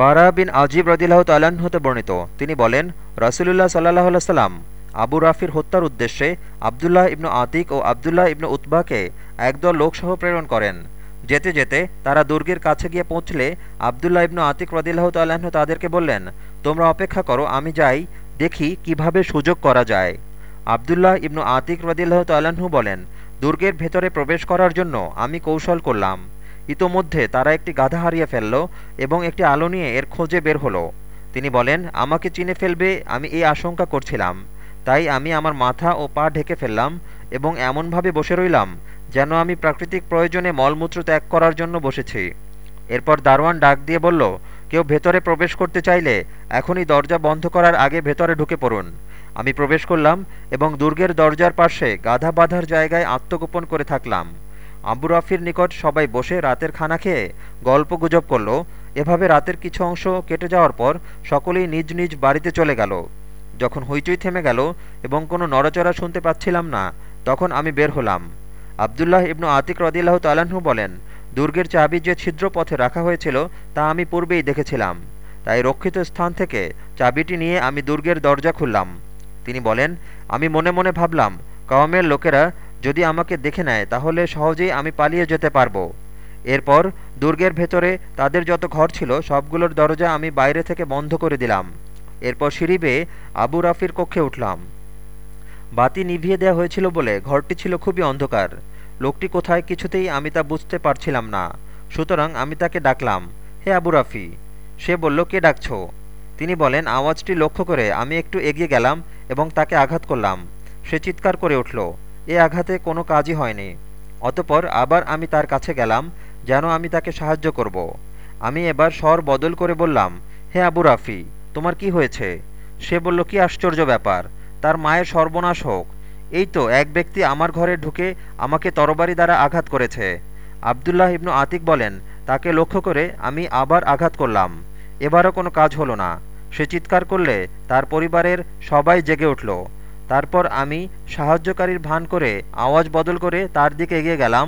বারা বিন আজিব রদিল্লাহ তাল্লাহ্ন হতে বর্ণিত। তিনি বলেন, রাসুলুল্লাহ সাল্লাহ সাল্লাম আবু রাফির হত্যার উদ্দেশ্যে আবদুল্লাহ ইবনু আতিক ও আবদুল্লাহ ইবনু উতবাকে একদল লোকসহ প্রেরণ করেন। যেতে যেতে তারা দুর্গের কাছে গিয়ে পৌঁছলে আবদুল্লাহ ইবনু আতিক রদিল্লাহ তাল্লাহ্ন তাদেরকে বললেন, তোমরা অপেক্ষা করো, আমি যাই, দেখি কীভাবে সুযোগ করা যায়। আবদুল্লাহ ইবনু আতিক রদিল্লাহ তাল্লাহ্ন বলেন, দুর্গের ভেতরে প্রবেশ করার জন্য আমি কৌশল করলাম। ইতোমধ্যে তারা একটি গাধা হারিয়ে ফেলল এবং একটি আলো নিয়ে এর খোঁজে বের হলো। তিনি বলেন, আমাকে চিনে ফেলবে, আমি এই আশঙ্কা করছিলাম। তাই আমি আমার মাথা ও পা ঢেকে ফেললাম এবং এমনভাবে বসে রইলাম যেন আমি প্রাকৃতিক প্রয়োজনে মলমূত্র ত্যাগ করার জন্য বসেছি। এরপর দারোয়ান ডাক দিয়ে বলল, কেউ ভেতরে প্রবেশ করতে চাইলে এখনই দরজা বন্ধ করার আগে ভেতরে ঢুকে পড়ুন। আমি প্রবেশ করলাম এবং দুর্গের দরজার পাশে গাধা বাঁধার জায়গায় আত্মগোপন করে থাকলাম। আবু রাফির নিকট সবাই বসে রাতের খানা খেয়ে গল্প গুজব করল। এভাবে রাতের কিছু অংশ কেটে যাওয়ার পর সকলেই নিজ নিজ বাড়িতে চলে গেল। যখন হইচই থেমে গেল এবং কোনো নড়াচড়া শুনতে পাচ্ছিলাম না, তখন আমি বের হলাম। আবদুল্লাহ ইবনু আতিক রদিল্লাহ তালাহু বলেন, দুর্গের চাবি যে ছিদ্র পথে রাখা হয়েছিল, তা আমি পূর্বেই দেখেছিলাম। তাই রক্ষিত স্থান থেকে চাবিটি নিয়ে আমি দুর্গের দরজা খুললাম। তিনি বলেন, আমি মনে মনে ভাবলাম, কওমের লোকেরা যদি আমাকে দেখে নেয়, তাহলে সহজেই আমি পালিয়ে যেতে পারব। এরপর দুর্গের ভেতরে তাদের যত ঘর ছিল, সবগুলোর দরজা আমি বাইরে থেকে বন্ধ করে দিলাম। এরপর সিঁড়ি বেয়ে আবু রাফির কক্ষে উঠলাম। বাতি নিভিয়ে দেওয়া হয়েছিল বলে ঘরটি ছিল খুবই অন্ধকার। লোকটি কোথায় কিছুতেই আমি তা বুঝতে পারছিলাম না। সুতরাং আমি তাকে ডাকলাম, হে আবু রাফি। সে বলল, কে ডাকছ? তিনি বলেন, আওয়াজটি লক্ষ্য করে আমি একটু এগিয়ে গেলাম এবং তাকে আঘাত করলাম। সে চিৎকার করে উঠল এ আঘাতে কোনো কাজই হয়নি। অতপর আবার আমি তার কাছে গেলাম, যেন আমি তাকে সাহায্য করব। আমি এবার স্বর বদল করে বললাম, হে আবু রাফি, তোমার কি হয়েছে? সে বলল, কি আশ্চর্য ব্যাপার, তার মায়ের সর্বনাশ হোক। এই তো এক ব্যক্তি আমার ঘরে ঢুকে আমাকে তরবারি দ্বারা আঘাত করেছে। আবদুল্লাহ ইবনু আতিক বলেন, তাকে লক্ষ্য করে আমি আবার আঘাত করলাম। এবারও কোনো কাজ হলো না। সে চিৎকার করলে তার পরিবারের সবাই জেগে উঠল। তারপর আমি সাহায্যকারীর ভান করে আওয়াজ বদল করে তার দিকে এগিয়ে গেলাম।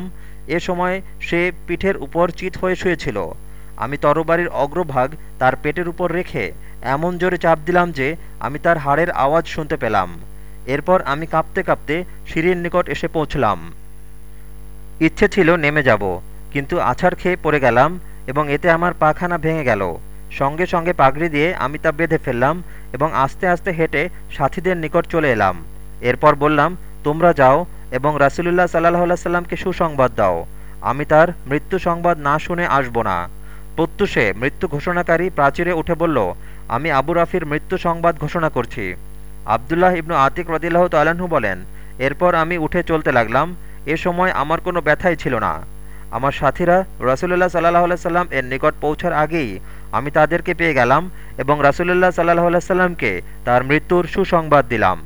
এ সময় সে পিঠের উপর চিত হয়ে শুয়েছিল। আমি তরবারির অগ্রভাগ তার পেটের উপর রেখে এমন জোরে চাপ দিলাম যে আমি তার হাড়ের আওয়াজ শুনতে পেলাম। এরপর আমি কাঁপতে কাঁপতে সিঁড়ির নিকট এসে পৌঁছলাম। ইচ্ছে ছিল নেমে যাব, কিন্তু আছাড় খেয়ে পড়ে গেলাম এবং এতে আমার পাখানা ভেঙে গেল। সঙ্গে সঙ্গে পাগড়ি দিয়ে আমি তা বেঁধে ফেললাম এবং আস্তে আস্তে হেঁটে সাথীদের নিকট চলে এলাম। এরপর বললাম, তোমরা যাও এবং রাসুলুল্লাহ সাল্লাহ সাল্লামকে সুসংবাদ দাও। আমি তার মৃত্যু সংবাদ না শুনে আসব না। প্রত্যুষে মৃত্যু ঘোষণাকারী প্রাচীরে উঠে বলল, আমি আবু রাফির মৃত্যু সংবাদ ঘোষণা করছি। আবদুল্লাহ ইবনু আতিক রদিল্লাহ তাল্লাহ্ন বলেন, এরপর আমি উঠে চলতে লাগলাম। এ সময় আমার কোনো ব্যথাই ছিল না। আমার সাথীরা রাসুলুল্লাহ সাল্লাহ সাল্লাম এর নিকট পৌঁছার আগেই আমি তাদেরকে পেয়ে গেলাম এবং রাসুলুল্লাহ সাল্লাহ সাল্লামকে তার মৃত্যুর সুসংবাদ দিলাম।